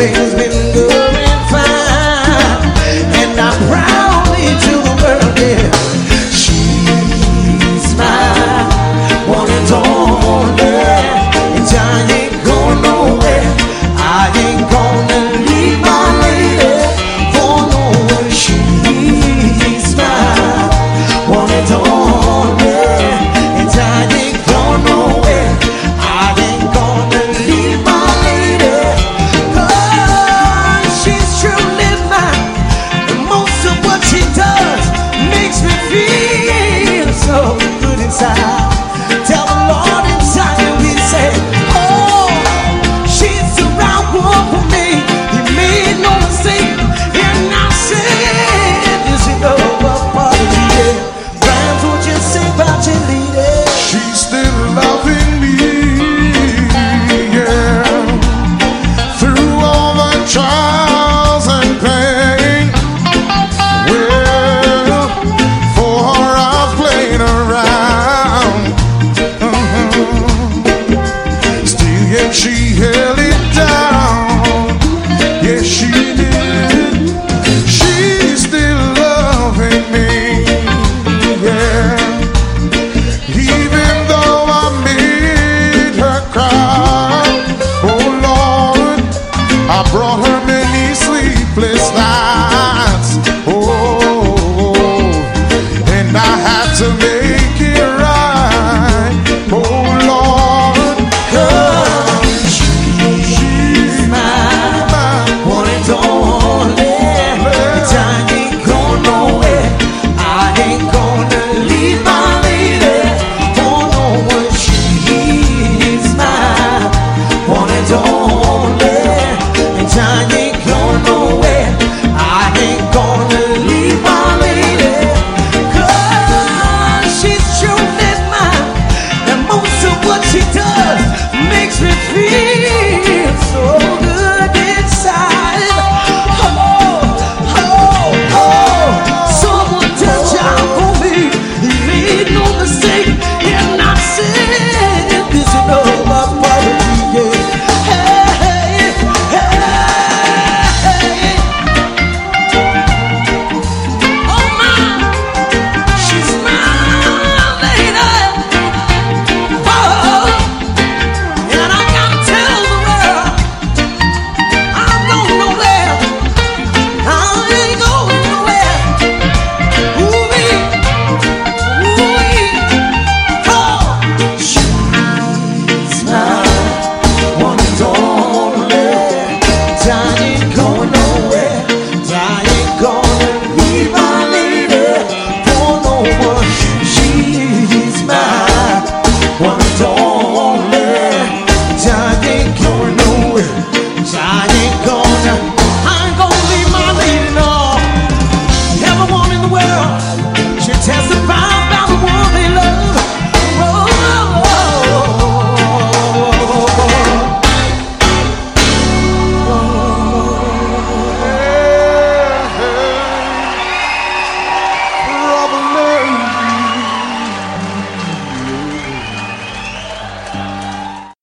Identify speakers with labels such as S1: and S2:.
S1: things been
S2: Oh, and I have to make it right. Oh, Lord,
S1: she's mine. One and only. Cause time ain't going nowhere. I ain't gonna leave my lady. Oh, no, she's mine. One and only. And I